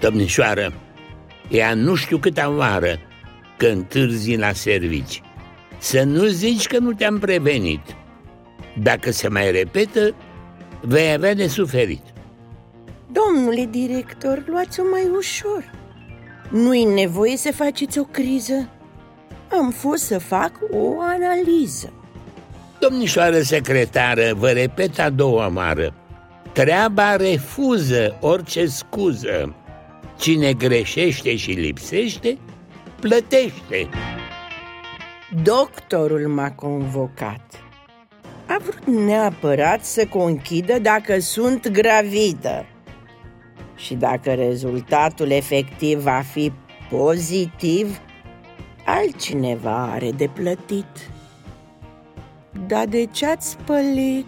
Domnișoară, ea nu știu câta oară că întârzi la servici. Să nu zici că nu te-am prevenit. Dacă se mai repetă, vei avea de suferit. Domnule director, luați-o mai ușor. Nu-i nevoie să faceți o criză. Am fost să fac o analiză. Domnișoară secretară, vă repet a doua oară, treaba refuză orice scuză. Cine greșește și lipsește, plătește. Doctorul m-a convocat. A vrut neapărat să conchidă dacă sunt gravidă. Și dacă rezultatul efectiv va fi pozitiv, altcineva are de plătit. Dar de ce ați spălit?